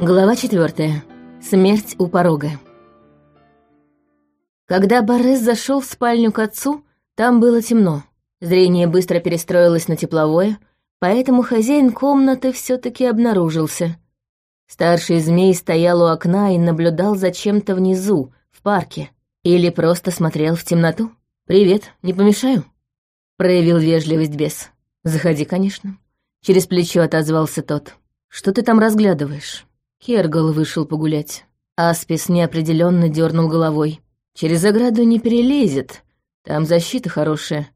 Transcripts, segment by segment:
Глава четвертая. Смерть у порога. Когда Борис зашел в спальню к отцу, там было темно. Зрение быстро перестроилось на тепловое, поэтому хозяин комнаты все таки обнаружился. Старший змей стоял у окна и наблюдал за чем-то внизу, в парке. Или просто смотрел в темноту. «Привет, не помешаю?» Проявил вежливость бес. «Заходи, конечно». Через плечо отозвался тот. «Что ты там разглядываешь?» Кергал вышел погулять. Аспис неопределенно дернул головой. «Через ограду не перелезет. Там защита хорошая.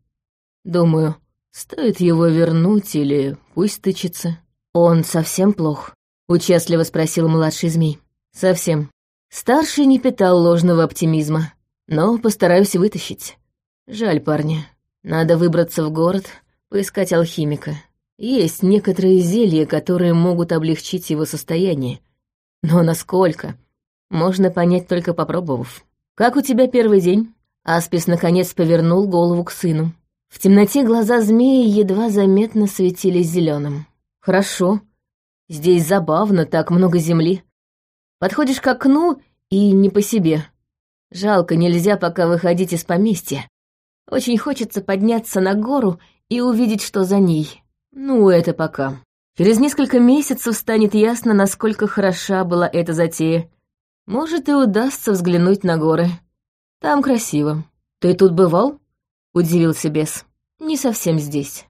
Думаю, стоит его вернуть или пусть тычется». «Он совсем плох?» — участливо спросил младший змей. «Совсем. Старший не питал ложного оптимизма, но постараюсь вытащить. Жаль парня. Надо выбраться в город, поискать алхимика. Есть некоторые зелья, которые могут облегчить его состояние, но насколько? Можно понять, только попробовав. «Как у тебя первый день?» Аспис наконец повернул голову к сыну. В темноте глаза змеи едва заметно светились зеленым. «Хорошо. Здесь забавно, так много земли. Подходишь к окну и не по себе. Жалко, нельзя пока выходить из поместья. Очень хочется подняться на гору и увидеть, что за ней. Ну, это пока. Через несколько месяцев станет ясно, насколько хороша была эта затея. Может, и удастся взглянуть на горы. Там красиво. Ты тут бывал? Удивился бес. Не совсем здесь.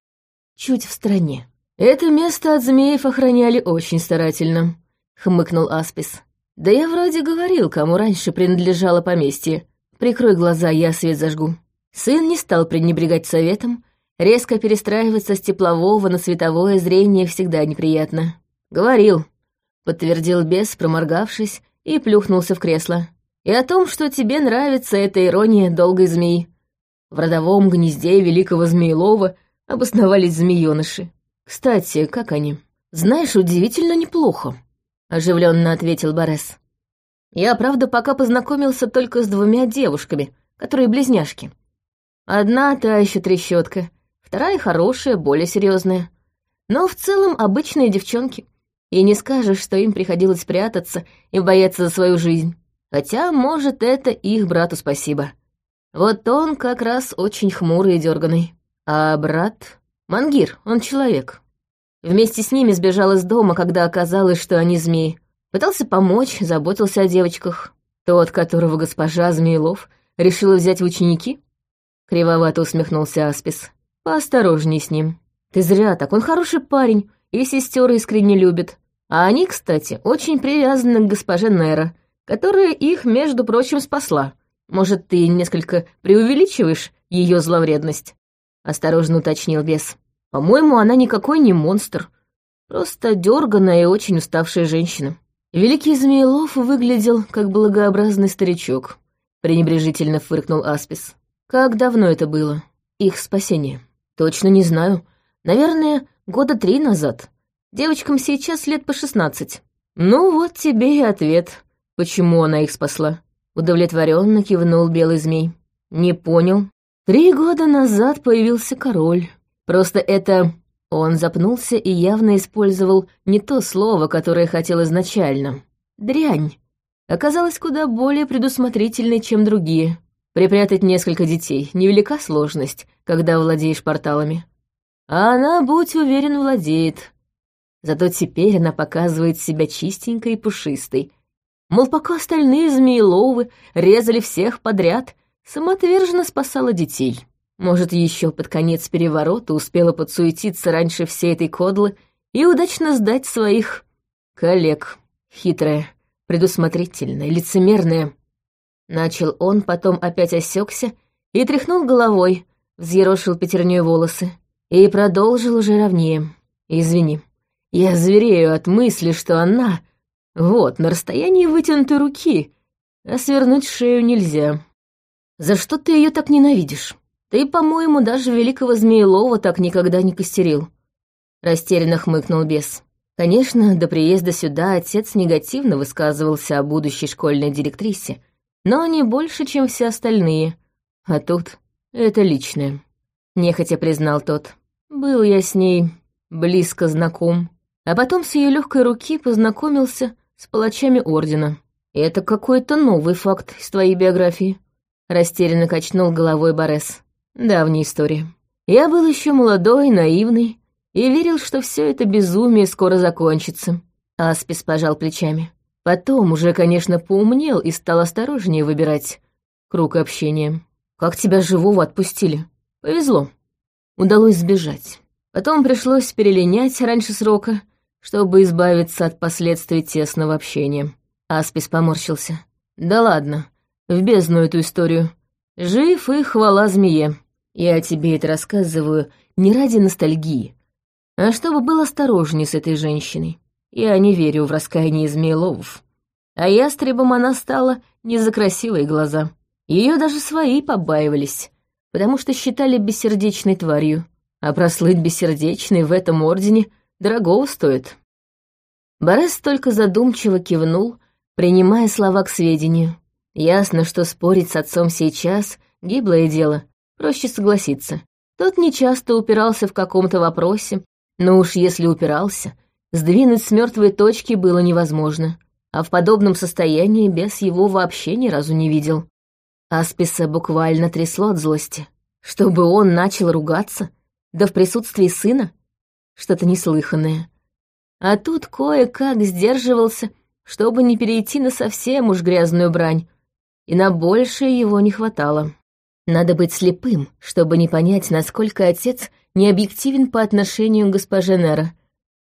Чуть в стороне. Это место от змеев охраняли очень старательно, хмыкнул Аспис. Да я вроде говорил, кому раньше принадлежало поместье. Прикрой глаза, я свет зажгу. Сын не стал пренебрегать советом, Резко перестраиваться с теплового на световое зрение всегда неприятно. «Говорил», — подтвердил бес, проморгавшись, и плюхнулся в кресло. «И о том, что тебе нравится эта ирония долгой змеи. В родовом гнезде великого змеелова обосновались змеёныши. Кстати, как они? Знаешь, удивительно неплохо», — оживленно ответил Борес. «Я, правда, пока познакомился только с двумя девушками, которые близняшки. Одна та еще трещотка, вторая хорошая, более серьезная. Но в целом обычные девчонки. И не скажешь, что им приходилось прятаться и бояться за свою жизнь. Хотя, может, это их брату спасибо. Вот он как раз очень хмурый и дерганый. А брат... Мангир, он человек. Вместе с ними сбежал из дома, когда оказалось, что они змеи. Пытался помочь, заботился о девочках. Тот, которого госпожа Змеелов решила взять в ученики? Кривовато усмехнулся Аспис. Поосторожней с ним. Ты зря так, он хороший парень, и сестер искренне любит. А они, кстати, очень привязаны к госпоже Нера, которая их, между прочим, спасла. Может, ты несколько преувеличиваешь ее зловредность?» Осторожно уточнил бес. «По-моему, она никакой не монстр. Просто дерганая и очень уставшая женщина». Великий Змеелов выглядел как благообразный старичок. Пренебрежительно фыркнул Аспис. Как давно это было? Их спасение. Точно не знаю. Наверное, года три назад. Девочкам сейчас лет по шестнадцать. Ну вот тебе и ответ, почему она их спасла. Удовлетворенно кивнул белый змей. Не понял. Три года назад появился король. Просто это... Он запнулся и явно использовал не то слово, которое хотел изначально. Дрянь. Оказалась куда более предусмотрительной, чем другие. Припрятать несколько детей — невелика сложность, когда владеешь порталами. А она, будь уверен, владеет. Зато теперь она показывает себя чистенькой и пушистой. Мол, пока остальные змееловы резали всех подряд, самоотверженно спасала детей. Может, еще под конец переворота успела подсуетиться раньше всей этой кодлы и удачно сдать своих коллег. Хитрая, предусмотрительная, лицемерная. Начал он, потом опять осекся и тряхнул головой, взъерошил пятерней волосы и продолжил уже ровнее. «Извини, я зверею от мысли, что она... Вот, на расстоянии вытянутой руки, а свернуть шею нельзя. За что ты ее так ненавидишь? Ты, по-моему, даже великого Змеелова так никогда не костерил». Растерянно хмыкнул бес. Конечно, до приезда сюда отец негативно высказывался о будущей школьной директрисе, но не больше, чем все остальные. А тут это личное. Нехотя признал тот. Был я с ней близко знаком, а потом с ее легкой руки познакомился с палачами Ордена. Это какой-то новый факт из твоей биографии. Растерянно качнул головой Борес. Давняя история. Я был еще молодой, наивный, и верил, что все это безумие скоро закончится. Аспис пожал плечами. Потом уже, конечно, поумнел и стал осторожнее выбирать круг общения. Как тебя живого отпустили? Повезло. Удалось сбежать. Потом пришлось перелинять раньше срока, чтобы избавиться от последствий тесного общения. Аспис поморщился. Да ладно, в бездну эту историю. Жив и хвала змее. Я тебе это рассказываю не ради ностальгии, а чтобы был осторожней с этой женщиной. Я не верю в раскаяние змееловов. А ястребом она стала не за красивые глаза. Ее даже свои побаивались, потому что считали бессердечной тварью. А прослыть бессердечной в этом ордене дорогого стоит. Борес только задумчиво кивнул, принимая слова к сведению. Ясно, что спорить с отцом сейчас — гиблое дело, проще согласиться. Тот нечасто упирался в каком-то вопросе, но уж если упирался, сдвинуть с мертвой точки было невозможно, а в подобном состоянии без его вообще ни разу не видел. Асписа буквально трясло от злости. Чтобы он начал ругаться, да в присутствии сына, что-то неслыханное. А тут кое-как сдерживался, чтобы не перейти на совсем уж грязную брань, и на большее его не хватало. Надо быть слепым, чтобы не понять, насколько отец не объективен по отношению к госпоже Нера.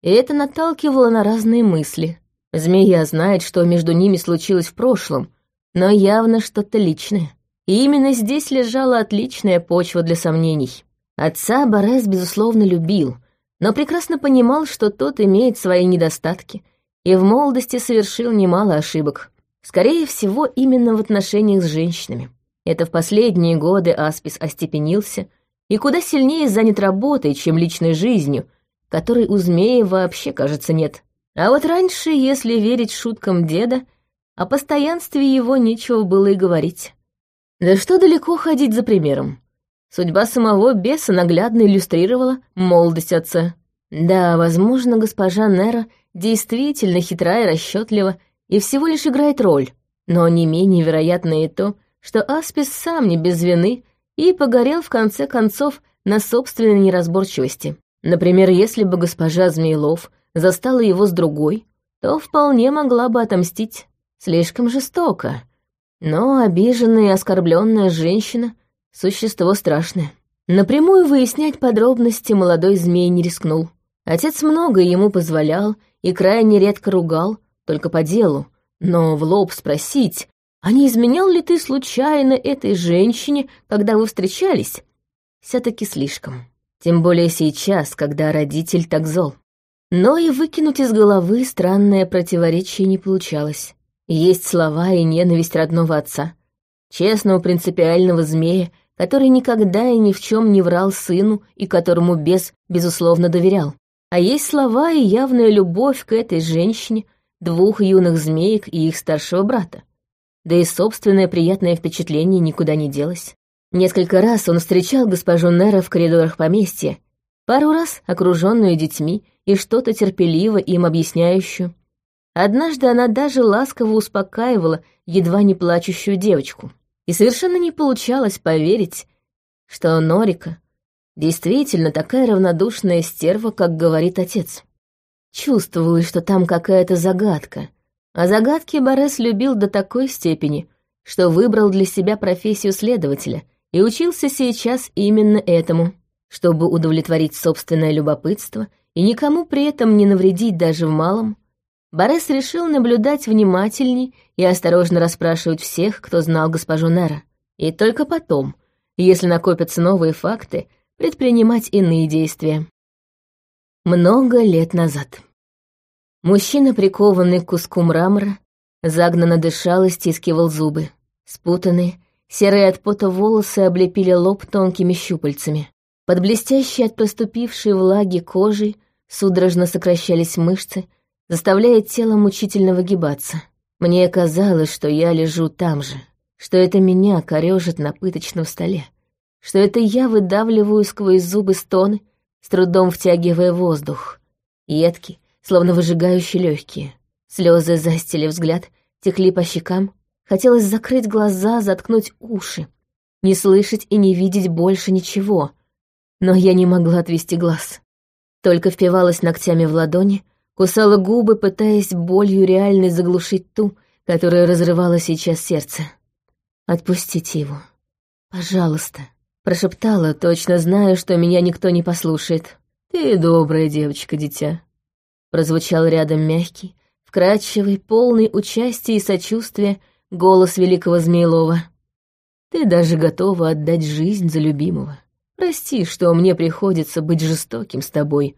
И это наталкивало на разные мысли. Змея знает, что между ними случилось в прошлом, но явно что-то личное. И именно здесь лежала отличная почва для сомнений. Отца Борес, безусловно, любил, но прекрасно понимал, что тот имеет свои недостатки, и в молодости совершил немало ошибок. Скорее всего, именно в отношениях с женщинами. Это в последние годы Аспис остепенился и куда сильнее занят работой, чем личной жизнью, которой у змеи вообще, кажется, нет. А вот раньше, если верить шуткам деда, о постоянстве его нечего было и говорить. Да что далеко ходить за примером. Судьба самого беса наглядно иллюстрировала молодость отца. Да, возможно, госпожа Нера действительно хитра и расчетлива и всего лишь играет роль, но не менее вероятно и то, что Аспис сам не без вины и погорел в конце концов на собственной неразборчивости. Например, если бы госпожа Змеилов застала его с другой, то вполне могла бы отомстить. Слишком жестоко. Но обиженная и оскорбленная женщина — существо страшное. Напрямую выяснять подробности молодой змей не рискнул. Отец много ему позволял и крайне редко ругал, только по делу, но в лоб спросить, а не изменял ли ты случайно этой женщине, когда вы встречались? Все-таки слишком. Тем более сейчас, когда родитель так зол. Но и выкинуть из головы странное противоречие не получалось. Есть слова и ненависть родного отца, честного принципиального змея, который никогда и ни в чем не врал сыну и которому бес, безусловно, доверял. А есть слова и явная любовь к этой женщине, двух юных змеек и их старшего брата да и собственное приятное впечатление никуда не делось. Несколько раз он встречал госпожу Нера в коридорах поместья, пару раз окруженную детьми и что-то терпеливо им объясняющую. Однажды она даже ласково успокаивала едва не плачущую девочку. И совершенно не получалось поверить, что Норика действительно такая равнодушная стерва, как говорит отец. Чувствовалось, что там какая-то загадка, а загадки Борес любил до такой степени, что выбрал для себя профессию следователя и учился сейчас именно этому, чтобы удовлетворить собственное любопытство и никому при этом не навредить даже в малом. Борес решил наблюдать внимательней и осторожно расспрашивать всех, кто знал госпожу Нера. И только потом, если накопятся новые факты, предпринимать иные действия. Много лет назад. Мужчина, прикованный к куску мрамора, загнанно дышал и стискивал зубы. Спутанные, серые от пота волосы облепили лоб тонкими щупальцами. Под блестящей от проступившей влаги кожей судорожно сокращались мышцы, заставляя тело мучительно выгибаться. Мне казалось, что я лежу там же, что это меня корежит на пыточном столе, что это я выдавливаю сквозь зубы стоны, с трудом втягивая воздух, едкий, словно выжигающий легкие. Слезы застили взгляд, текли по щекам. Хотелось закрыть глаза, заткнуть уши, не слышать и не видеть больше ничего. Но я не могла отвести глаз. Только впивалась ногтями в ладони, кусала губы, пытаясь болью реальной заглушить ту, которая разрывала сейчас сердце. «Отпустите его. Пожалуйста», — прошептала, точно зная, что меня никто не послушает. «Ты добрая девочка, дитя», — прозвучал рядом мягкий, вкрадчивый, полный участия и сочувствия голос великого Змеелова. «Ты даже готова отдать жизнь за любимого. Прости, что мне приходится быть жестоким с тобой,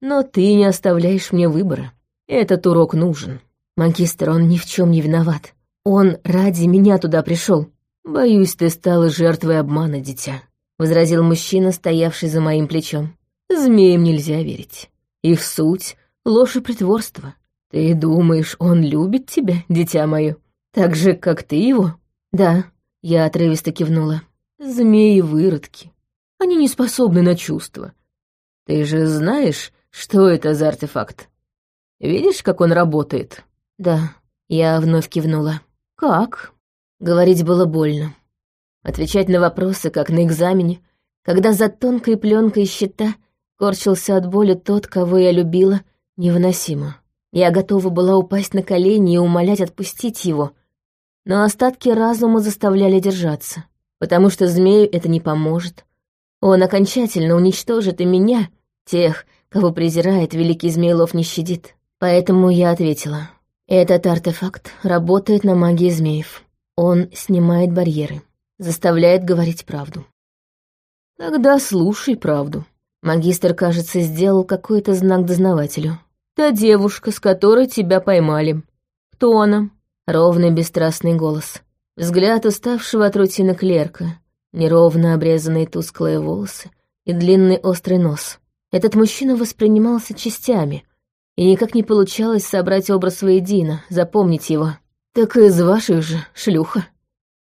но ты не оставляешь мне выбора. Этот урок нужен. Магистр, он ни в чем не виноват. Он ради меня туда пришел. Боюсь, ты стала жертвой обмана, дитя», — возразил мужчина, стоявший за моим плечом. «Змеям нельзя верить. Их суть — ложь и притворство. «Ты думаешь, он любит тебя, дитя мое? Так же, как ты его?» «Да», — я отрывисто кивнула. «Змеи-выродки. Они не способны на чувства. Ты же знаешь, что это за артефакт? Видишь, как он работает?» «Да», — я вновь кивнула. «Как?» Говорить было больно. Отвечать на вопросы, как на экзамене, когда за тонкой пленкой щита корчился от боли тот, кого я любила, невыносимо. Я готова была упасть на колени и умолять отпустить его, но остатки разума заставляли держаться, потому что змею это не поможет. Он окончательно уничтожит и меня, тех, кого презирает великий Змеелов не щадит. Поэтому я ответила. Этот артефакт работает на магии змеев. Он снимает барьеры, заставляет говорить правду. Тогда слушай правду. Магистр, кажется, сделал какой-то знак дознавателю. Та девушка, с которой тебя поймали. Кто она?» Ровный бесстрастный голос. Взгляд уставшего от рутины клерка. Неровно обрезанные тусклые волосы и длинный острый нос. Этот мужчина воспринимался частями, и никак не получалось собрать образ воедино, запомнить его. «Так из ваших же, шлюха!»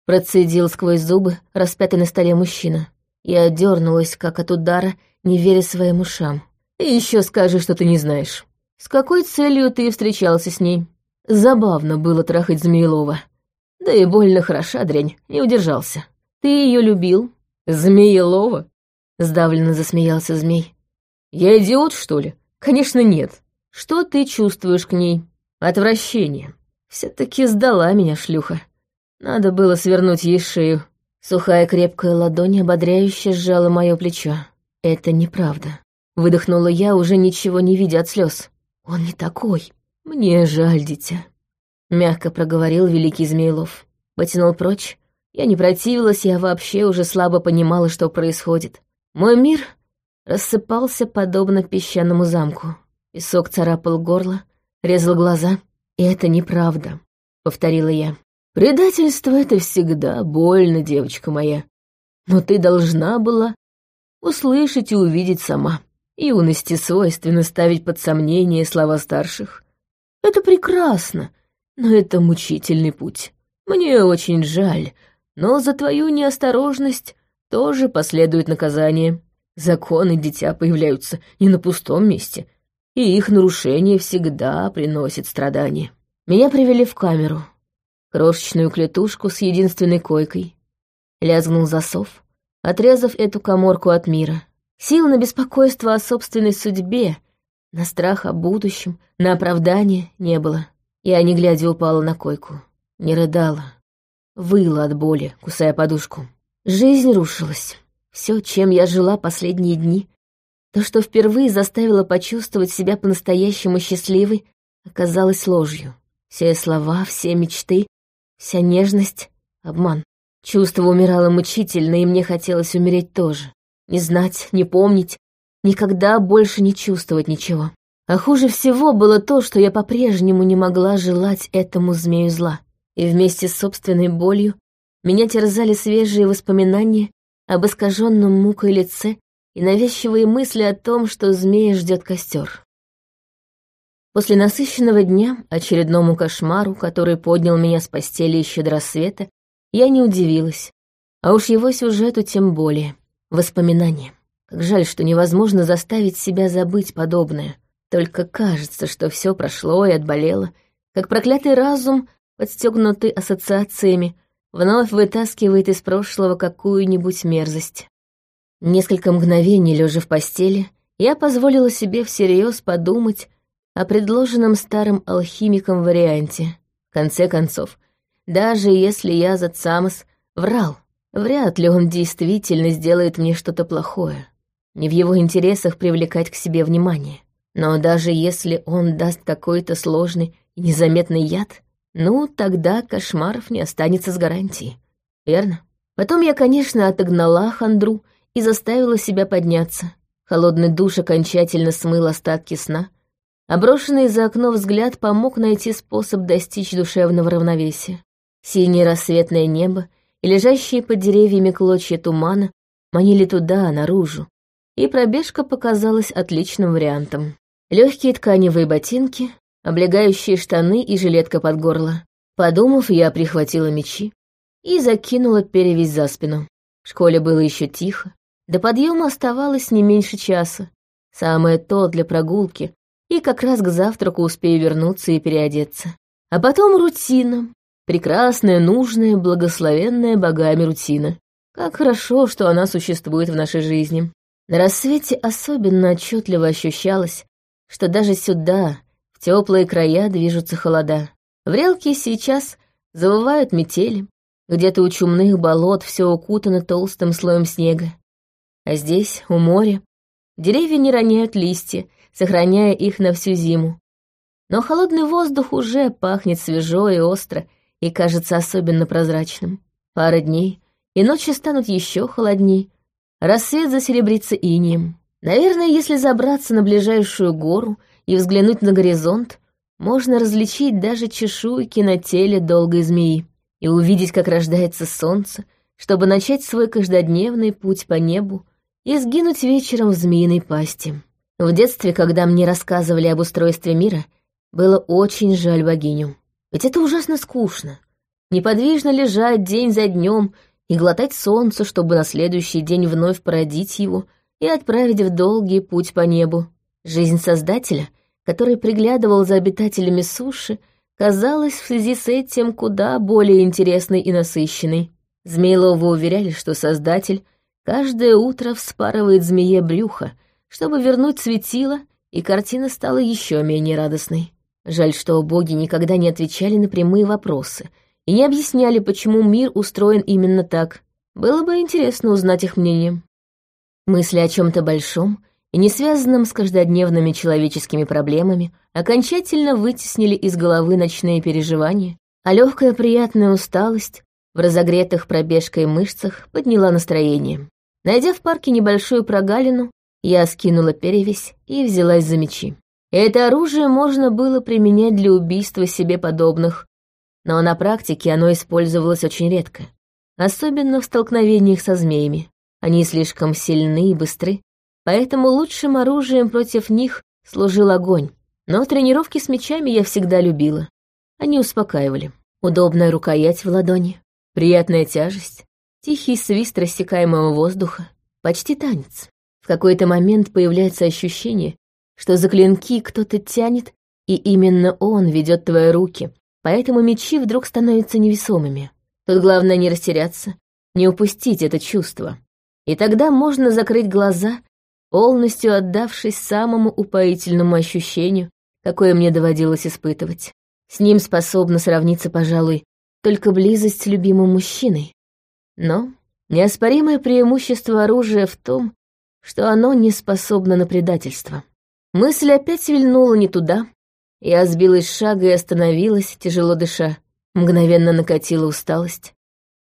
Процедил сквозь зубы распятый на столе мужчина. Я дернулась, как от удара, не веря своим ушам. «И еще скажи, что ты не знаешь». С какой целью ты встречался с ней? Забавно было трахать Змеелова. Да и больно хороша дрянь, не удержался. Ты ее любил? Змеелова? Сдавленно засмеялся змей. Я идиот, что ли? Конечно, нет. Что ты чувствуешь к ней? Отвращение. Все-таки сдала меня шлюха. Надо было свернуть ей шею. Сухая крепкая ладонь ободряюще сжала мое плечо. Это неправда. Выдохнула я, уже ничего не видя от слез. «Он не такой. Мне жаль, дитя», — мягко проговорил великий Змеилов. Потянул прочь. Я не противилась, я вообще уже слабо понимала, что происходит. Мой мир рассыпался подобно песчаному замку. Песок царапал горло, резал глаза. «И это неправда», — повторила я. «Предательство — это всегда больно, девочка моя. Но ты должна была услышать и увидеть сама. Юности свойственно ставить под сомнение слова старших. Это прекрасно, но это мучительный путь. Мне очень жаль, но за твою неосторожность тоже последует наказание. Законы дитя появляются не на пустом месте, и их нарушение всегда приносит страдания. Меня привели в камеру, крошечную клетушку с единственной койкой. Лязгнул засов, отрезав эту коморку от мира. Сил на беспокойство о собственной судьбе, на страх о будущем, на оправдание не было. Я, не глядя, упала на койку. Не рыдала. Выла от боли, кусая подушку. Жизнь рушилась. Все, чем я жила последние дни, то, что впервые заставило почувствовать себя по-настоящему счастливой, оказалось ложью. Все слова, все мечты, вся нежность — обман. Чувство умирало мучительно, и мне хотелось умереть тоже. Не знать, не помнить, никогда больше не чувствовать ничего. А хуже всего было то, что я по-прежнему не могла желать этому змею зла. И вместе с собственной болью меня терзали свежие воспоминания об искаженном мукой лице и навязчивые мысли о том, что змея ждет костер. После насыщенного дня, очередному кошмару, который поднял меня с постели еще до рассвета, я не удивилась, а уж его сюжету тем более. Воспоминания. Как жаль, что невозможно заставить себя забыть подобное. Только кажется, что все прошло и отболело, как проклятый разум, подстегнутый ассоциациями, вновь вытаскивает из прошлого какую-нибудь мерзость. Несколько мгновений, лежа в постели, я позволила себе всерьез подумать о предложенном старым алхимиком варианте. В конце концов, даже если я за Цамос врал, вряд ли он действительно сделает мне что-то плохое. Не в его интересах привлекать к себе внимание. Но даже если он даст какой-то сложный и незаметный яд, ну, тогда кошмаров не останется с гарантией. Верно? Потом я, конечно, отогнала хандру и заставила себя подняться. Холодный душ окончательно смыл остатки сна, а брошенный за окно взгляд помог найти способ достичь душевного равновесия. Синее рассветное небо и лежащие под деревьями клочья тумана манили туда, наружу, и пробежка показалась отличным вариантом. Легкие тканевые ботинки, облегающие штаны и жилетка под горло. Подумав, я прихватила мечи и закинула перевязь за спину. В школе было еще тихо, до подъема оставалось не меньше часа. Самое то для прогулки, и как раз к завтраку успею вернуться и переодеться. А потом рутина. Прекрасная, нужная, благословенная богами рутина. Как хорошо, что она существует в нашей жизни. На рассвете особенно отчетливо ощущалось, что даже сюда, в теплые края, движутся холода. В Релке сейчас завывают метели, где-то у чумных болот все укутано толстым слоем снега. А здесь, у моря, деревья не роняют листья, сохраняя их на всю зиму. Но холодный воздух уже пахнет свежо и остро и кажется особенно прозрачным. Пара дней, и ночи станут еще холодней, рассвет засеребрится инием. Наверное, если забраться на ближайшую гору и взглянуть на горизонт, можно различить даже чешуйки на теле долгой змеи и увидеть, как рождается солнце, чтобы начать свой каждодневный путь по небу и сгинуть вечером в змеиной пасти. В детстве, когда мне рассказывали об устройстве мира, было очень жаль богиню. Ведь это ужасно скучно. Неподвижно лежать день за днем и глотать солнце, чтобы на следующий день вновь породить его и отправить в долгий путь по небу. Жизнь Создателя, который приглядывал за обитателями суши, казалась в связи с этим куда более интересной и насыщенной. Змеиловы уверяли, что Создатель — Каждое утро вспарывает змее брюхо, чтобы вернуть светило, и картина стала еще менее радостной. Жаль, что боги никогда не отвечали на прямые вопросы и не объясняли, почему мир устроен именно так. Было бы интересно узнать их мнение. Мысли о чем-то большом и не связанном с каждодневными человеческими проблемами окончательно вытеснили из головы ночные переживания, а легкая приятная усталость в разогретых пробежкой мышцах подняла настроение. Найдя в парке небольшую прогалину, я скинула перевязь и взялась за мечи. Это оружие можно было применять для убийства себе подобных, но на практике оно использовалось очень редко, особенно в столкновениях со змеями. Они слишком сильны и быстры, поэтому лучшим оружием против них служил огонь. Но тренировки с мечами я всегда любила. Они успокаивали. Удобная рукоять в ладони, приятная тяжесть, Тихий свист рассекаемого воздуха, почти танец. В какой-то момент появляется ощущение, что за клинки кто-то тянет, и именно он ведет твои руки, поэтому мечи вдруг становятся невесомыми. Тут главное не растеряться, не упустить это чувство. И тогда можно закрыть глаза, полностью отдавшись самому упоительному ощущению, какое мне доводилось испытывать. С ним способна сравниться, пожалуй, только близость с любимым мужчиной. Но неоспоримое преимущество оружия в том, что оно не способно на предательство. Мысль опять вильнула не туда. Я сбилась с шага и остановилась, тяжело дыша. Мгновенно накатила усталость.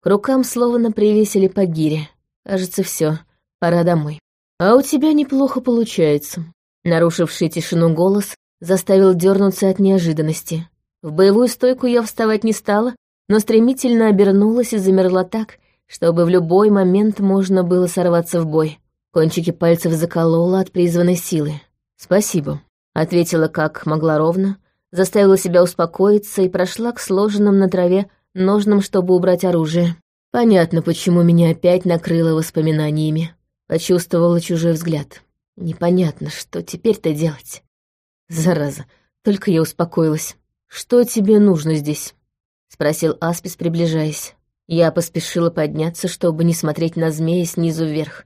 К рукам словно привесили по гире. Кажется, все, пора домой. А у тебя неплохо получается. Нарушивший тишину голос заставил дернуться от неожиданности. В боевую стойку я вставать не стала, но стремительно обернулась и замерла так, чтобы в любой момент можно было сорваться в бой. Кончики пальцев заколола от призванной силы. «Спасибо», — ответила как могла ровно, заставила себя успокоиться и прошла к сложенным на траве ножным, чтобы убрать оружие. Понятно, почему меня опять накрыло воспоминаниями. Почувствовала чужой взгляд. Непонятно, что теперь-то делать. Зараза, только я успокоилась. «Что тебе нужно здесь?» — спросил Аспис, приближаясь. Я поспешила подняться, чтобы не смотреть на змея снизу вверх.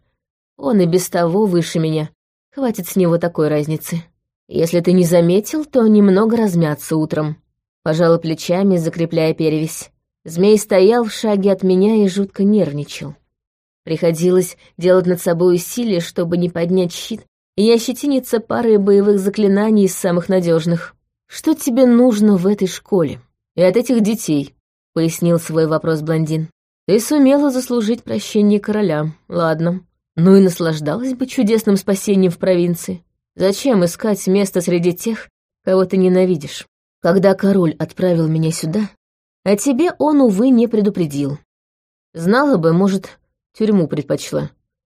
Он и без того выше меня. Хватит с него такой разницы. Если ты не заметил, то немного размяться утром. Пожала плечами, закрепляя перевязь. Змей стоял в шаге от меня и жутко нервничал. Приходилось делать над собой усилия, чтобы не поднять щит и ощетиниться парой боевых заклинаний из самых надежных. «Что тебе нужно в этой школе? И от этих детей?» — пояснил свой вопрос блондин. «Ты сумела заслужить прощение короля, ладно. Ну и наслаждалась бы чудесным спасением в провинции. Зачем искать место среди тех, кого ты ненавидишь? Когда король отправил меня сюда, а тебе он, увы, не предупредил. Знала бы, может, тюрьму предпочла.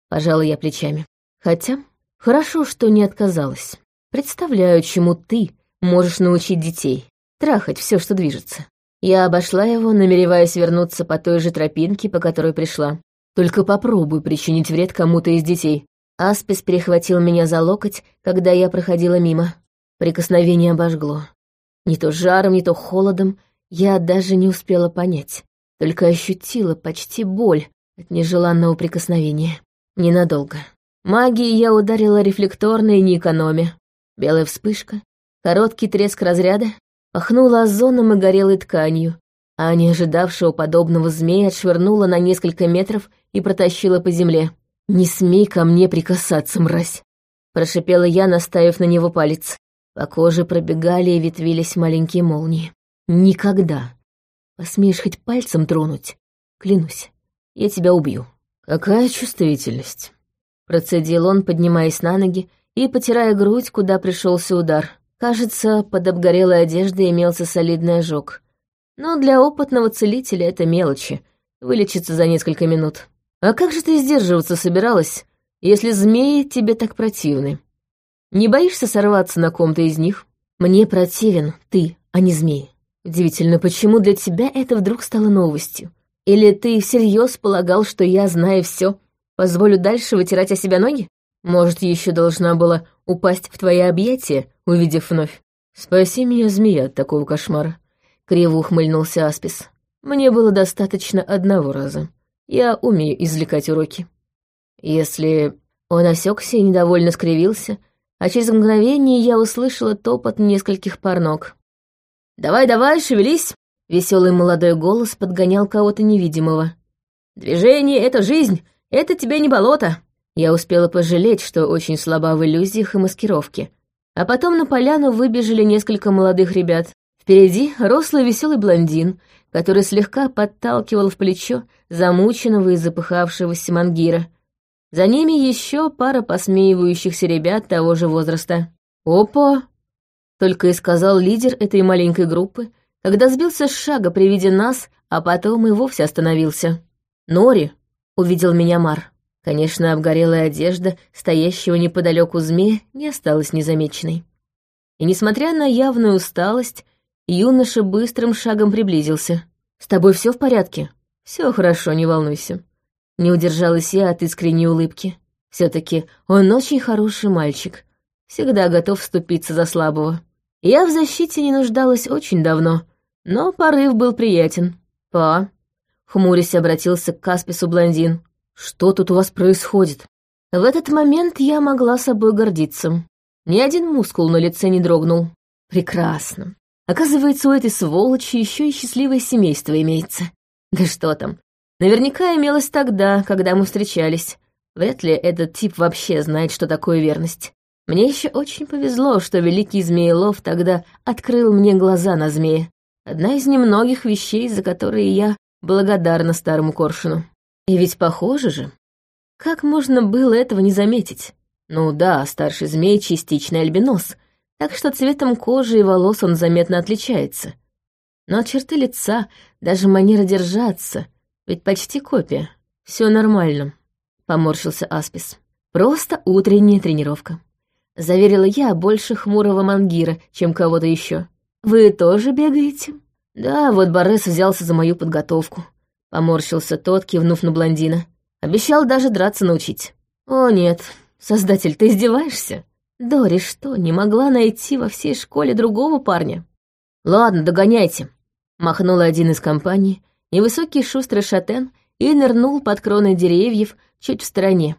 Пожала я плечами. Хотя, хорошо, что не отказалась. Представляю, чему ты можешь научить детей. Трахать все, что движется. Я обошла его, намереваясь вернуться по той же тропинке, по которой пришла. Только попробуй причинить вред кому-то из детей. Аспис перехватил меня за локоть, когда я проходила мимо. Прикосновение обожгло. Не то жаром, не то холодом, я даже не успела понять. Только ощутила почти боль, от нежеланного прикосновения. Ненадолго. Магией я ударила рефлекторно и не экономя. Белая вспышка, короткий треск разряда, пахнула озоном и горелой тканью, а не ожидавшего подобного змея отшвырнула на несколько метров и протащила по земле. «Не смей ко мне прикасаться, мразь!» Прошипела я, наставив на него палец. По коже пробегали и ветвились маленькие молнии. «Никогда! Посмеешь хоть пальцем тронуть? Клянусь, я тебя убью». «Какая чувствительность!» Процедил он, поднимаясь на ноги и потирая грудь, куда пришелся удар. Кажется, под обгорелой одеждой имелся солидный ожог. Но для опытного целителя это мелочи, вылечится за несколько минут. А как же ты сдерживаться собиралась, если змеи тебе так противны? Не боишься сорваться на ком-то из них? Мне противен ты, а не змей. Удивительно, почему для тебя это вдруг стало новостью? Или ты всерьез полагал, что я, зная все, позволю дальше вытирать о себя ноги? Может, еще должна была упасть в твои объятия, увидев вновь? Спаси меня, змея, от такого кошмара. Криво ухмыльнулся Аспис. Мне было достаточно одного раза. Я умею извлекать уроки. Если... Он осекся и недовольно скривился, а через мгновение я услышала топот нескольких пар ног. «Давай-давай, шевелись!» Веселый молодой голос подгонял кого-то невидимого. «Движение — это жизнь, это тебе не болото!» Я успела пожалеть, что очень слаба в иллюзиях и маскировке. А потом на поляну выбежали несколько молодых ребят. Впереди рослый веселый блондин, который слегка подталкивал в плечо замученного и запыхавшегося мангира. За ними еще пара посмеивающихся ребят того же возраста. «Опа!» — только и сказал лидер этой маленькой группы, когда сбился с шага при виде нас, а потом и вовсе остановился. «Нори!» — увидел меня Мар. Конечно, обгорелая одежда стоящего неподалеку змея не осталась незамеченной. И несмотря на явную усталость, юноша быстрым шагом приблизился. «С тобой все в порядке?» Все хорошо, не волнуйся». Не удержалась я от искренней улыбки. все таки он очень хороший мальчик, всегда готов вступиться за слабого. Я в защите не нуждалась очень давно, но порыв был приятен. «Па», — хмурясь обратился к Каспису блондин, — «что тут у вас происходит?» В этот момент я могла собой гордиться. Ни один мускул на лице не дрогнул. Прекрасно. Оказывается, у этой сволочи еще и счастливое семейство имеется. Да что там. Наверняка имелось тогда, когда мы встречались. Вряд ли этот тип вообще знает, что такое верность. Мне еще очень повезло, что великий Змеелов тогда открыл мне глаза на змея. Одна из немногих вещей, за которые я благодарна старому коршуну. И ведь похоже же. Как можно было этого не заметить? Ну да, старший змей — частичный альбинос, так что цветом кожи и волос он заметно отличается. Но черты лица, даже манера держаться, ведь почти копия. Все нормально, поморщился Аспис. Просто утренняя тренировка. Заверила я больше хмурого мангира, чем кого-то еще. Вы тоже бегаете? Да, вот Борес взялся за мою подготовку. Поморщился тот, кивнув на блондина. Обещал даже драться научить. О нет, создатель, ты издеваешься? Дори что, не могла найти во всей школе другого парня? «Ладно, догоняйте», — махнул один из компаний, невысокий шустрый шатен и нырнул под кроны деревьев чуть в стороне.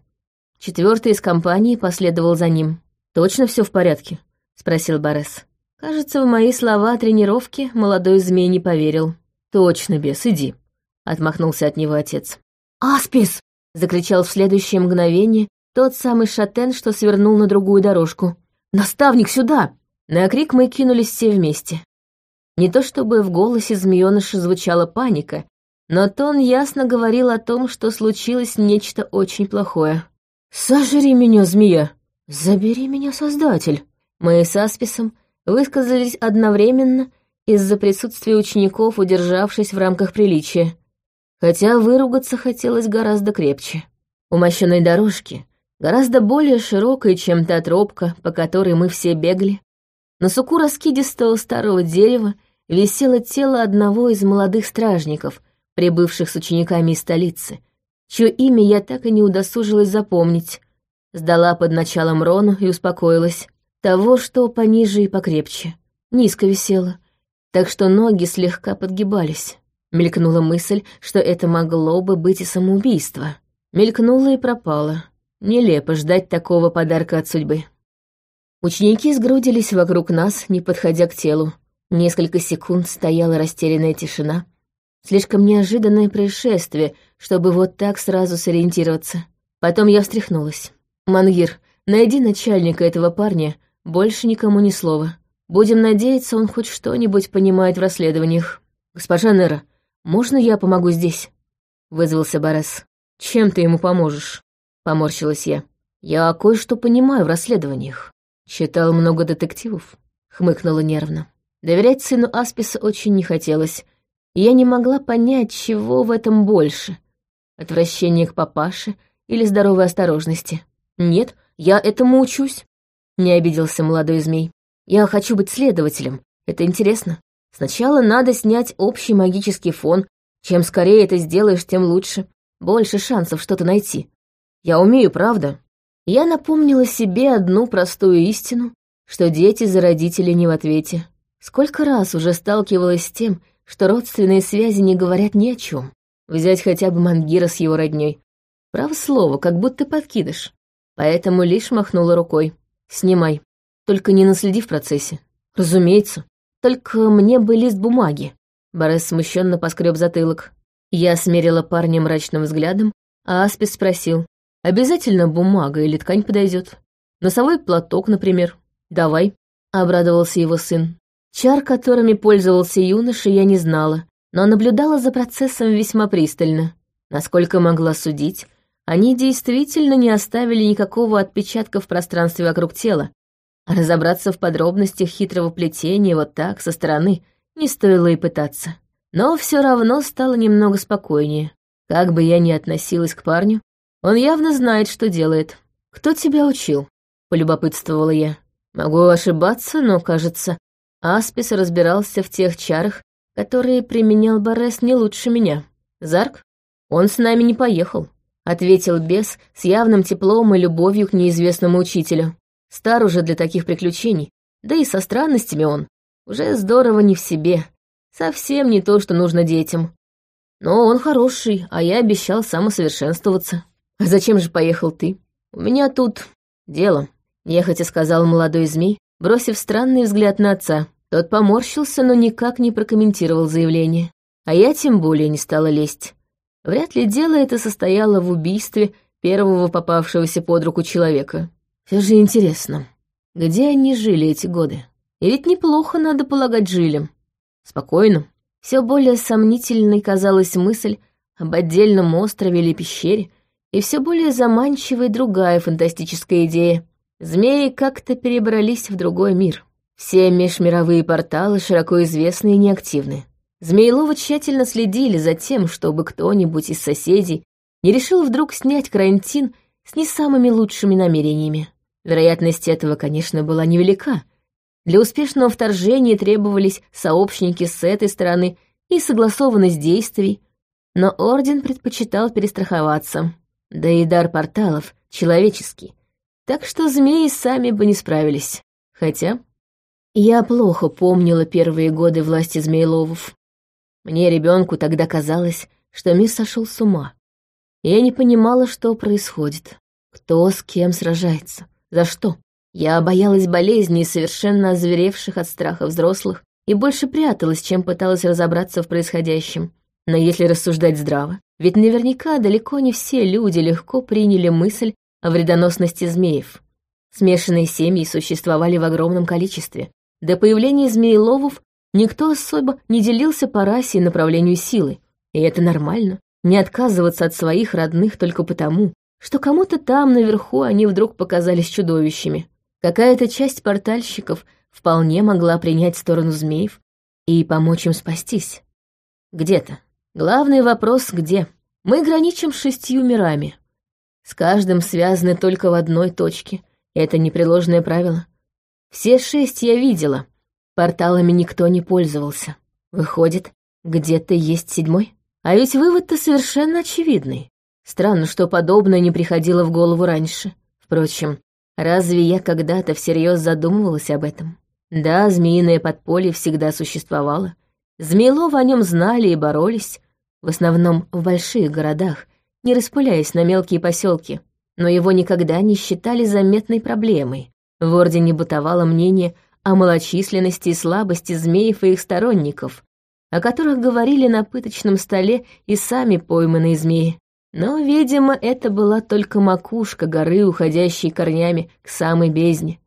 Четвертый из компании последовал за ним. «Точно все в порядке?» — спросил Борес. Кажется, в мои слова о тренировке молодой змей не поверил. «Точно, бес, иди», — отмахнулся от него отец. «Аспис!» — закричал в следующее мгновение тот самый шатен, что свернул на другую дорожку. «Наставник, сюда!» На крик мы кинулись все вместе. Не то чтобы в голосе змеёныша звучала паника, но тон ясно говорил о том, что случилось нечто очень плохое. «Сожри меня, змея! Забери меня, Создатель!» Мы с Асписом высказались одновременно из-за присутствия учеников, удержавшись в рамках приличия. Хотя выругаться хотелось гораздо крепче. У мощенной дорожки, гораздо более широкой, чем та тропка, по которой мы все бегали, на суку раскидистого старого дерева висело тело одного из молодых стражников, прибывших с учениками из столицы, чье имя я так и не удосужилась запомнить. Сдала под началом Рону и успокоилась. Того, что пониже и покрепче. Низко висело, так что ноги слегка подгибались. Мелькнула мысль, что это могло бы быть и самоубийство. Мелькнула и пропала. Нелепо ждать такого подарка от судьбы. Ученики сгрудились вокруг нас, не подходя к телу. Несколько секунд стояла растерянная тишина. Слишком неожиданное происшествие, чтобы вот так сразу сориентироваться. Потом я встряхнулась. «Мангир, найди начальника этого парня, больше никому ни слова. Будем надеяться, он хоть что-нибудь понимает в расследованиях. Госпожа Нера, можно я помогу здесь?» Вызвался Борес. «Чем ты ему поможешь?» Поморщилась я. «Я кое-что понимаю в расследованиях. Читал много детективов», — хмыкнула нервно. Доверять сыну Асписа очень не хотелось, я не могла понять, чего в этом больше — отвращение к папаше или здоровой осторожности. «Нет, я этому учусь», — не обиделся молодой змей. «Я хочу быть следователем, это интересно. Сначала надо снять общий магический фон. Чем скорее это сделаешь, тем лучше. Больше шансов что-то найти. Я умею, правда?» Я напомнила себе одну простую истину, что дети за родителей не в ответе. Сколько раз уже сталкивалась с тем, что родственные связи не говорят ни о чем. Взять хотя бы Мангира с его родней. Право слово, как будто подкидыш. Поэтому лишь махнула рукой. «Снимай. Только не наследи в процессе. Разумеется. Только мне бы лист бумаги». Борис смущенно поскреб затылок. Я смерила парня мрачным взглядом, а Аспис спросил. «Обязательно бумага или ткань подойдет? Носовой платок, например. Давай», — обрадовался его сын. Чар, которыми пользовался юноша, я не знала, но наблюдала за процессом весьма пристально. Насколько могла судить, они действительно не оставили никакого отпечатка в пространстве вокруг тела, разобраться в подробностях хитрого плетения вот так, со стороны, не стоило и пытаться. Но все равно стало немного спокойнее. Как бы я ни относилась к парню, он явно знает, что делает. «Кто тебя учил?» — полюбопытствовала я. Могу ошибаться, но, кажется, Аспис разбирался в тех чарах, которые применял Борес не лучше меня. Зарк? Он с нами не поехал, ответил бес с явным теплом и любовью к неизвестному учителю. Стар уже для таких приключений, да и со странностями он. Уже здорово не в себе. Совсем не то, что нужно детям. Но он хороший, а я обещал самосовершенствоваться. А зачем же поехал ты? У меня тут дело, нехотя сказал молодой змей, бросив странный взгляд на отца. Тот поморщился, но никак не прокомментировал заявление. А я тем более не стала лезть. Вряд ли дело это состояло в убийстве первого попавшегося под руку человека. Все же интересно, где они жили эти годы? И ведь неплохо, надо полагать, жили. Спокойно. Все более сомнительной казалась мысль об отдельном острове или пещере, и все более заманчивой другая фантастическая идея Змеи как-то перебрались в другой мир. Все межмировые порталы широко известны и неактивны. Змееловы тщательно следили за тем, чтобы кто-нибудь из соседей не решил вдруг снять карантин с не самыми лучшими намерениями. Вероятность этого, конечно, была невелика. Для успешного вторжения требовались сообщники с этой стороны и согласованность действий, но Орден предпочитал перестраховаться. Да и дар порталов человеческий так что змеи сами бы не справились. Хотя Я плохо помнила первые годы власти Змееловов. Мне, ребенку, тогда казалось, что мир сошел с ума. Я не понимала, что происходит. Кто с кем сражается? За что? Я боялась болезней, совершенно озверевших от страха взрослых, и больше пряталась, чем пыталась разобраться в происходящем. Но если рассуждать здраво, ведь наверняка далеко не все люди легко приняли мысль о вредоносности змеев. Смешанные семьи существовали в огромном количестве. До появления змееловов никто особо не делился по расе и направлению силы. И это нормально. Не отказываться от своих родных только потому, что кому-то там наверху они вдруг показались чудовищами. Какая-то часть портальщиков вполне могла принять сторону змеев и помочь им спастись. Где-то. Главный вопрос — где? Мы граничим шестью мирами. С каждым связаны только в одной точке. Это непреложное правило. Все шесть я видела. Порталами никто не пользовался. Выходит, где-то есть седьмой? А ведь вывод-то совершенно очевидный. Странно, что подобное не приходило в голову раньше. Впрочем, разве я когда-то всерьез задумывалась об этом? Да, змеиное подполье всегда существовало. Змеелова о нем знали и боролись, в основном в больших городах, не распыляясь на мелкие поселки, но его никогда не считали заметной проблемой. В Ордене бытовало мнение о малочисленности и слабости змеев и их сторонников, о которых говорили на пыточном столе и сами пойманные змеи. Но, видимо, это была только макушка горы, уходящей корнями к самой бездне.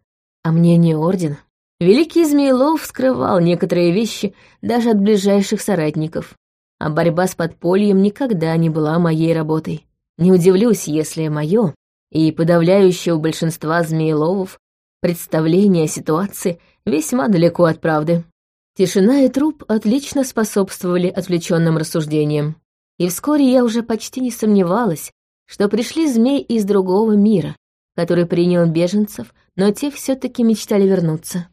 А мнение Ордена? Великий Змеелов скрывал некоторые вещи даже от ближайших соратников, а борьба с подпольем никогда не была моей работой. Не удивлюсь, если мое и подавляющее у большинства Змееловов представление о ситуации весьма далеко от правды. Тишина и труп отлично способствовали отвлеченным рассуждениям. И вскоре я уже почти не сомневалась, что пришли змеи из другого мира, который принял беженцев, но те все таки мечтали вернуться.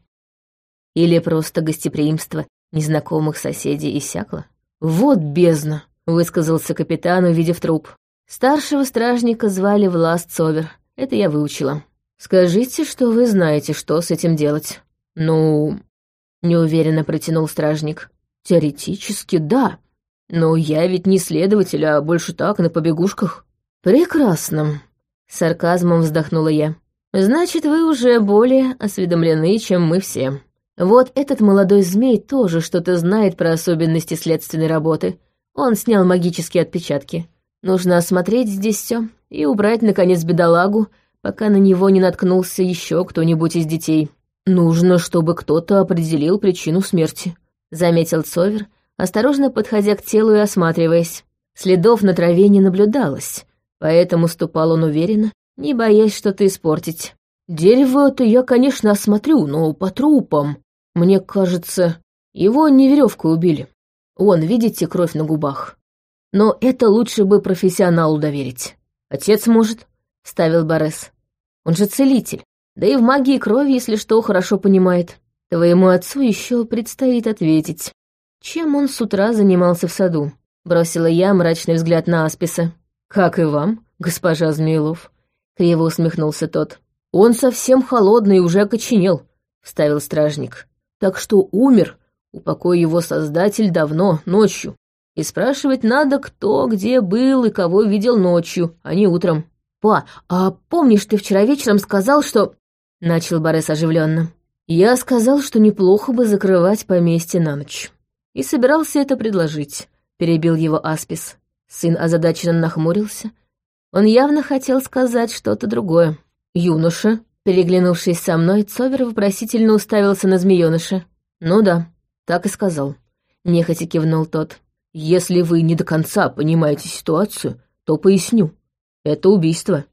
Или просто гостеприимство незнакомых соседей иссякло. «Вот бездна», — высказался капитан, увидев труп. Старшего стражника звали Власт Совер. Это я выучила. «Скажите, что вы знаете, что с этим делать». «Ну, неуверенно протянул стражник. Теоретически, да. Но я ведь не следователь, а больше так, на побегушках. Прекрасно. Сарказмом вздохнула я. Значит, вы уже более осведомлены, чем мы все. Вот этот молодой змей тоже что-то знает про особенности следственной работы. Он снял магические отпечатки. Нужно осмотреть здесь все и убрать, наконец, бедолагу, пока на него не наткнулся еще кто-нибудь из детей. «Нужно, чтобы кто-то определил причину смерти», — заметил Цовер, осторожно подходя к телу и осматриваясь. Следов на траве не наблюдалось, поэтому ступал он уверенно, не боясь что-то испортить. «Дерево-то я, конечно, осмотрю, но по трупам. Мне кажется, его не веревкой убили. Вон, видите, кровь на губах. Но это лучше бы профессионалу доверить. Отец может», — ставил Борес. «Он же целитель. Да и в магии крови, если что, хорошо понимает. Твоему отцу еще предстоит ответить. Чем он с утра занимался в саду? Бросила я мрачный взгляд на Асписа. Как и вам, госпожа Змеилов. Криво усмехнулся тот. Он совсем холодный и уже окоченел, вставил стражник. Так что умер, упокой его создатель давно, ночью. И спрашивать надо, кто где был и кого видел ночью, а не утром. «Па, а помнишь, ты вчера вечером сказал, что...» — начал Борис оживленно. «Я сказал, что неплохо бы закрывать поместье на ночь. И собирался это предложить», — перебил его Аспис. Сын озадаченно нахмурился. Он явно хотел сказать что-то другое. «Юноша», переглянувшись со мной, Цовер вопросительно уставился на змеёныша. «Ну да, так и сказал», — нехотя кивнул тот. «Если вы не до конца понимаете ситуацию, то поясню. Это убийство».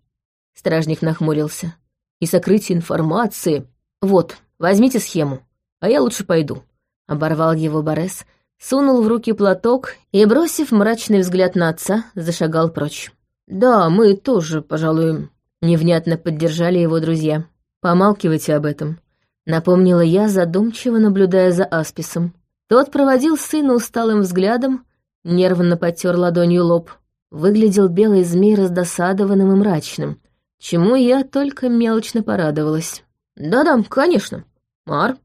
Стражник нахмурился и сокрытие информации. Вот, возьмите схему, а я лучше пойду». Оборвал его Борес, сунул в руки платок и, бросив мрачный взгляд на отца, зашагал прочь. «Да, мы тоже, пожалуй...» Невнятно поддержали его друзья. «Помалкивайте об этом», — напомнила я, задумчиво наблюдая за Асписом. Тот проводил сына усталым взглядом, нервно потер ладонью лоб. Выглядел белый змей раздосадованным и мрачным, чему я только мелочно порадовалась. «Да-да, конечно. Мар,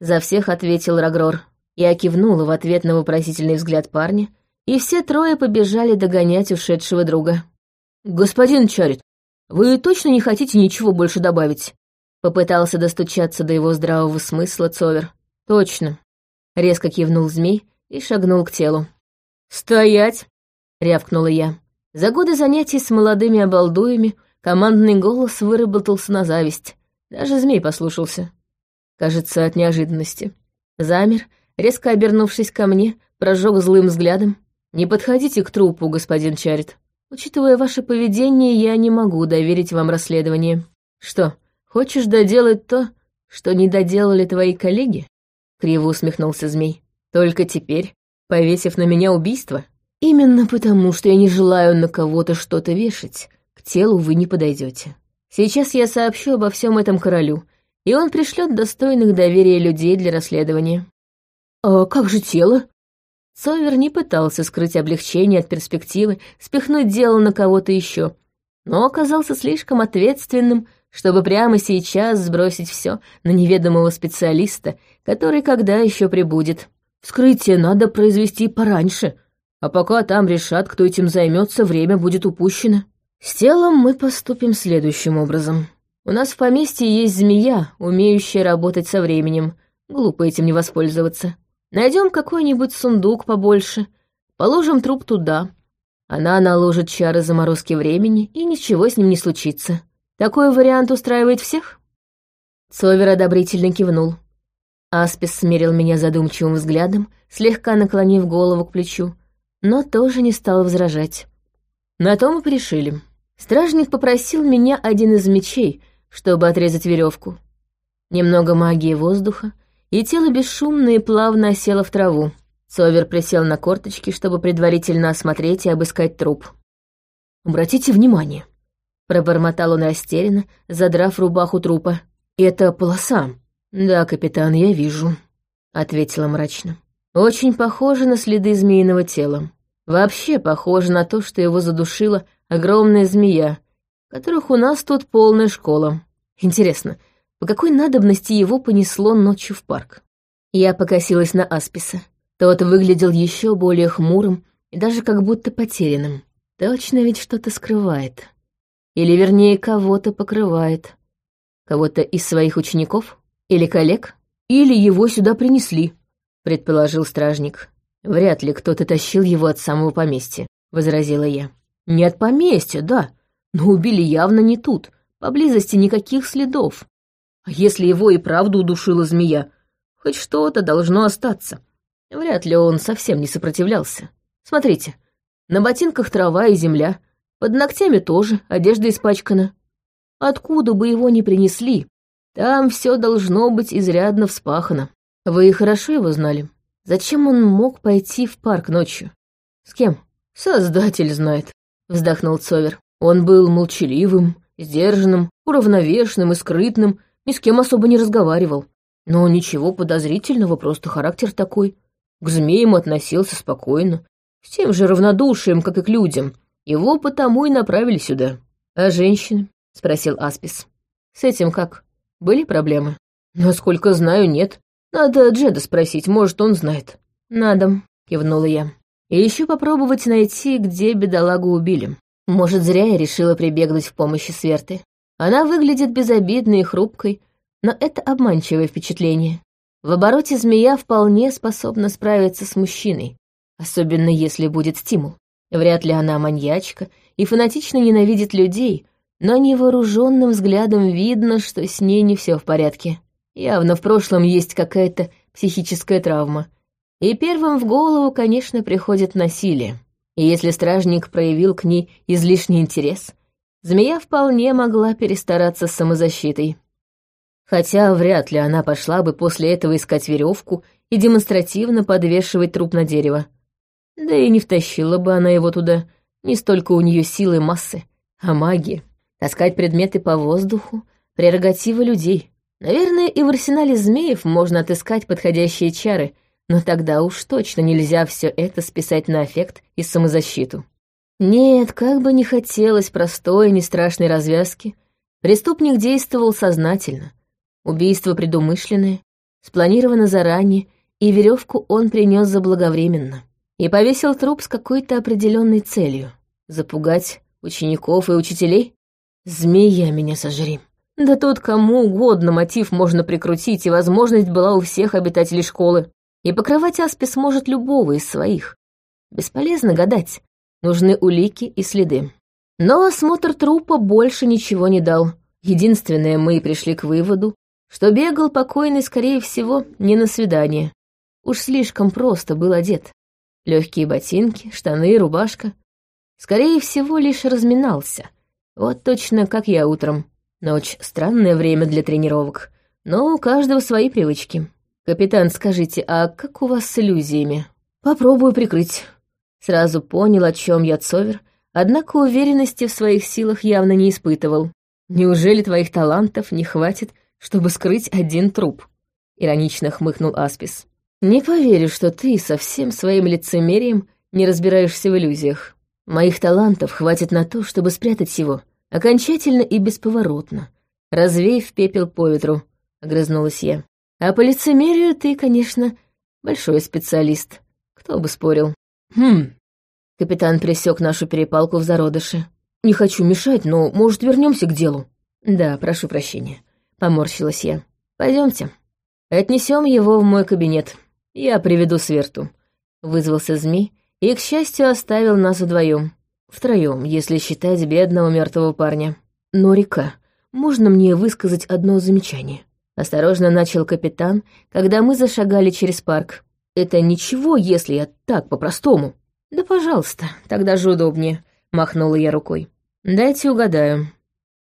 За всех ответил Рагрор. Я кивнула в ответ на вопросительный взгляд парня, и все трое побежали догонять ушедшего друга. «Господин Чарит, вы точно не хотите ничего больше добавить?» Попытался достучаться до его здравого смысла Цовер. «Точно», — резко кивнул змей и шагнул к телу. «Стоять!» — рявкнула я. За годы занятий с молодыми обалдуями командный голос выработался на зависть. Даже змей послушался. Кажется, от неожиданности. Замер, резко обернувшись ко мне, прожег злым взглядом. «Не подходите к трупу, господин Чарит. Учитывая ваше поведение, я не могу доверить вам расследование. Что, хочешь доделать то, что не доделали твои коллеги?» Криво усмехнулся змей. «Только теперь, повесив на меня убийство?» «Именно потому, что я не желаю на кого-то что-то вешать, к телу вы не подойдете. Сейчас я сообщу обо всем этом королю, и он пришлет достойных доверия людей для расследования». «А как же тело?» Совер не пытался скрыть облегчение от перспективы спихнуть дело на кого-то еще, но оказался слишком ответственным, чтобы прямо сейчас сбросить все на неведомого специалиста, который когда еще прибудет. Вскрытие надо произвести пораньше, а пока там решат, кто этим займется, время будет упущено. С телом мы поступим следующим образом. У нас в поместье есть змея, умеющая работать со временем. Глупо этим не воспользоваться. Найдем какой-нибудь сундук побольше, положим труп туда. Она наложит чары заморозки времени, и ничего с ним не случится. Такой вариант устраивает всех?» Совер одобрительно кивнул. Аспис смерил меня задумчивым взглядом, слегка наклонив голову к плечу, но тоже не стал возражать. На то мы порешили. Стражник попросил меня один из мечей, чтобы отрезать веревку. Немного магии воздуха, и тело бесшумно и плавно осело в траву. Совер присел на корточки, чтобы предварительно осмотреть и обыскать труп. «Обратите внимание», — пробормотал он растерянно, задрав рубаху трупа. «Это полоса». «Да, капитан, я вижу», — ответила мрачно. «Очень похоже на следы змеиного тела. Вообще похоже на то, что его задушила огромная змея, которых у нас тут полная школа. Интересно, по какой надобности его понесло ночью в парк? Я покосилась на Асписа. Тот выглядел еще более хмурым и даже как будто потерянным. Точно ведь что-то скрывает. Или, вернее, кого-то покрывает. Кого-то из своих учеников? Или коллег? Или его сюда принесли, предположил стражник. Вряд ли кто-то тащил его от самого поместья, возразила я. Не от поместья, да, но убили явно не тут. Поблизости никаких следов. Если его и правду удушила змея, хоть что-то должно остаться. Вряд ли он совсем не сопротивлялся. Смотрите, на ботинках трава и земля, под ногтями тоже, одежда испачкана. Откуда бы его ни принесли, там все должно быть изрядно вспахано. Вы хорошо его знали. Зачем он мог пойти в парк ночью? С кем? Создатель знает, вздохнул Цовер. Он был молчаливым, сдержанным, уравновешенным и скрытным, ни с кем особо не разговаривал. Но ничего подозрительного, просто характер такой. К змеям относился спокойно, с тем же равнодушием, как и к людям. Его потому и направили сюда. «А женщины?» — спросил Аспис. «С этим как? Были проблемы?» «Насколько знаю, нет. Надо Джеда спросить, может, он знает». «Надо», — кивнула я. «И еще попробовать найти, где бедолагу убили. Может, зря я решила прибегнуть в помощи Сверты. Она выглядит безобидной и хрупкой, но это обманчивое впечатление. В обороте змея вполне способна справиться с мужчиной, особенно если будет стимул. Вряд ли она маньячка и фанатично ненавидит людей, но невооруженным взглядом видно, что с ней не все в порядке. Явно в прошлом есть какая-то психическая травма. И первым в голову, конечно, приходит насилие. И если стражник проявил к ней излишний интерес, змея вполне могла перестараться с самозащитой. Хотя вряд ли она пошла бы после этого искать веревку и демонстративно подвешивать труп на дерево. Да и не втащила бы она его туда, не столько у нее силы массы, а магии. Таскать предметы по воздуху — прерогатива людей. Наверное, и в арсенале змеев можно отыскать подходящие чары, но тогда уж точно нельзя все это списать на эффект и самозащиту. Нет, как бы не хотелось простой, не страшной развязки, преступник действовал сознательно. Убийство предумышленное, Спланировано заранее, и веревку он принес заблаговременно. И повесил труп с какой-то определенной целью. Запугать учеников и учителей? Змея меня сожри. Да тут кому угодно мотив можно прикрутить, и возможность была у всех обитателей школы. И покрывать аспис может любого из своих. Бесполезно гадать. Нужны улики и следы. Но осмотр трупа больше ничего не дал. Единственное, мы пришли к выводу, что бегал покойный, скорее всего, не на свидание. Уж слишком просто был одет. Легкие ботинки, штаны, рубашка. Скорее всего, лишь разминался. Вот точно, как я утром. Ночь — странное время для тренировок, но у каждого свои привычки. Капитан, скажите, а как у вас с иллюзиями? Попробую прикрыть. Сразу понял, о чем я Цовер, однако уверенности в своих силах явно не испытывал. Неужели твоих талантов не хватит, чтобы скрыть один труп? Иронично хмыкнул Аспис. Не поверю, что ты со всем своим лицемерием не разбираешься в иллюзиях. Моих талантов хватит на то, чтобы спрятать его, окончательно и бесповоротно, развеяв пепел по ветру, — огрызнулась я. А по лицемерию ты, конечно, большой специалист. Кто бы спорил. Хм. Капитан присек нашу перепалку в зародыше. Не хочу мешать, но, может, вернемся к делу? Да, прошу прощения. Поморщилась я. Пойдемте. Отнесем его в мой кабинет. Я приведу Сверту. Вызвался змей и, к счастью, оставил нас вдвоем. Втроем, если считать бедного мертвого парня. Но река, можно мне высказать одно замечание? Осторожно начал капитан, когда мы зашагали через парк. Это ничего, если я так по-простому. Да, пожалуйста, тогда же удобнее, махнула я рукой. Дайте угадаю.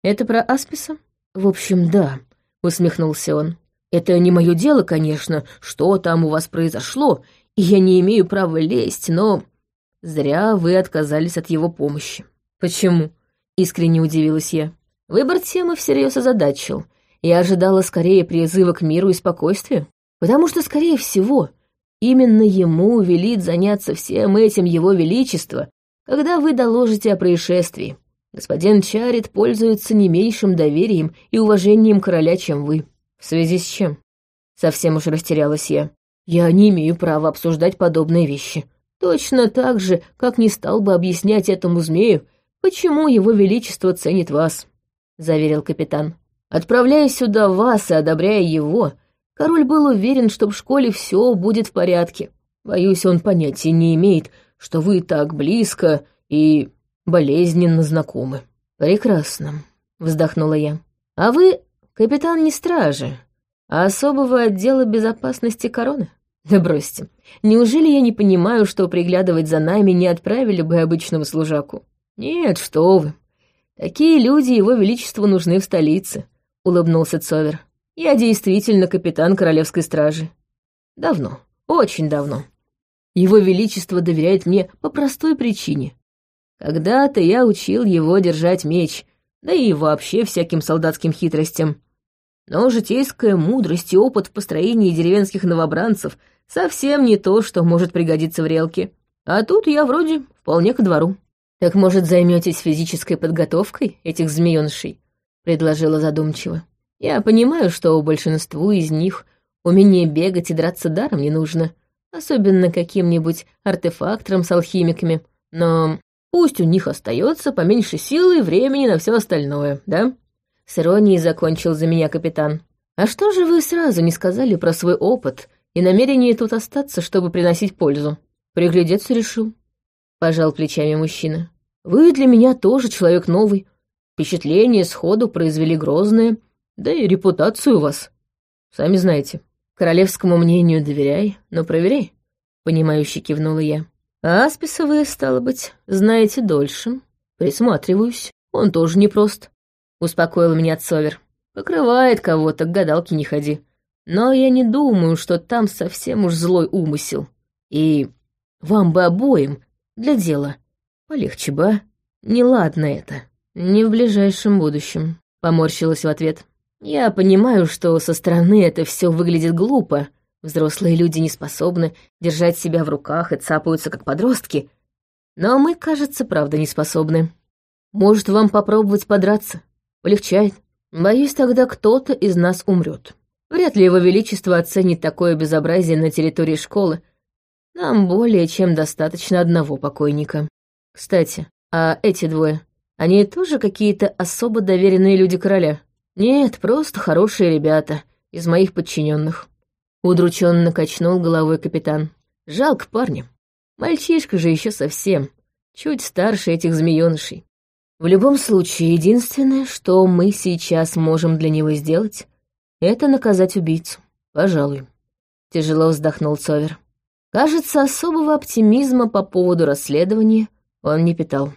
Это про Асписа? В общем, да, усмехнулся он. Это не мое дело, конечно, что там у вас произошло, и я не имею права лезть, но... Зря вы отказались от его помощи. Почему? Искренне удивилась я. Выбор темы всерьез озадачил. Я ожидала скорее призыва к миру и спокойствию, потому что, скорее всего, Именно ему велит заняться всем этим его величество, когда вы доложите о происшествии. Господин Чарит пользуется не меньшим доверием и уважением короля, чем вы. В связи с чем? Совсем уж растерялась я. Я не имею права обсуждать подобные вещи. Точно так же, как не стал бы объяснять этому змею, почему его величество ценит вас, — заверил капитан. Отправляя сюда вас и одобряя его, — Король был уверен, что в школе все будет в порядке. Боюсь, он понятия не имеет, что вы так близко и болезненно знакомы. Прекрасно, вздохнула я. А вы капитан не стражи, а особого отдела безопасности короны? Да бросьте. Неужели я не понимаю, что приглядывать за нами не отправили бы обычного служаку? Нет, что вы. Такие люди его величеству нужны в столице, улыбнулся Цовер. Я действительно капитан королевской стражи. Давно, очень давно. Его Величество доверяет мне по простой причине. Когда-то я учил его держать меч, да и вообще всяким солдатским хитростям. Но житейская мудрость и опыт в построении деревенских новобранцев совсем не то, что может пригодиться в релке. А тут я вроде вполне ко двору. «Так, может, займетесь физической подготовкой этих змеёнышей?» — предложила задумчиво. Я понимаю, что большинству из них умение бегать и драться даром не нужно, особенно каким-нибудь артефакторам с алхимиками, но пусть у них остается поменьше силы и времени на все остальное, да? С иронией закончил за меня капитан. А что же вы сразу не сказали про свой опыт и намерение тут остаться, чтобы приносить пользу? Приглядеться решил. Пожал плечами мужчина. Вы для меня тоже человек новый. Впечатление сходу произвели грозное, да и репутацию у вас. Сами знаете. Королевскому мнению доверяй, но проверяй. Понимающе кивнула я. А Асписа вы, стало быть, знаете дольше. Присматриваюсь. Он тоже непрост. Успокоил меня Цовер. Покрывает кого-то, к гадалке не ходи. Но я не думаю, что там совсем уж злой умысел. И вам бы обоим для дела. Полегче бы, а? Неладно это. Не в ближайшем будущем. Поморщилась в ответ. Я понимаю, что со стороны это все выглядит глупо. Взрослые люди не способны держать себя в руках и цапаются, как подростки. Но мы, кажется, правда не способны. Может, вам попробовать подраться? Полегчает. Боюсь, тогда кто-то из нас умрет. Вряд ли его величество оценит такое безобразие на территории школы. Нам более чем достаточно одного покойника. Кстати, а эти двое, они тоже какие-то особо доверенные люди короля? Нет, просто хорошие ребята из моих подчиненных. Удрученно качнул головой капитан. Жалко парня. Мальчишка же еще совсем, чуть старше этих змеенышей. В любом случае, единственное, что мы сейчас можем для него сделать, это наказать убийцу. Пожалуй. Тяжело вздохнул Совер. Кажется, особого оптимизма по поводу расследования он не питал.